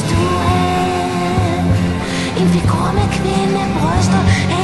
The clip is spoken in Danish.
Du er En figur med kvinde bryster